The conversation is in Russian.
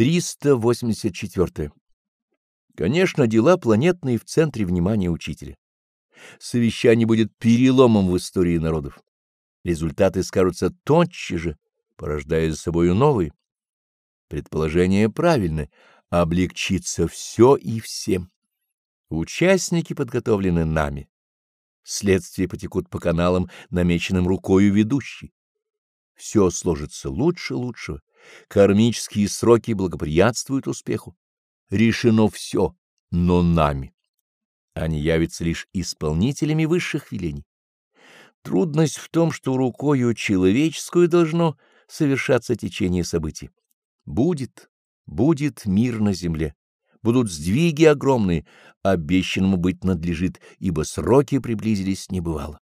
384. Конечно, дела планетные в центре внимания учителя. Совещание будет переломом в истории народов. Результаты скажутся тотчас же, порождая за собою новые. Предположение правильное — облегчится все и всем. Участники подготовлены нами. Следствия потекут по каналам, намеченным рукою ведущей. Все сложится лучше лучшего. Кармические сроки благоприятствуют успеху. Решено все, но нами. Они явятся лишь исполнителями высших велений. Трудность в том, что рукою человеческую должно совершаться течение событий. Будет, будет мир на земле. Будут сдвиги огромные, обещанному быть надлежит, ибо сроки приблизились небывало.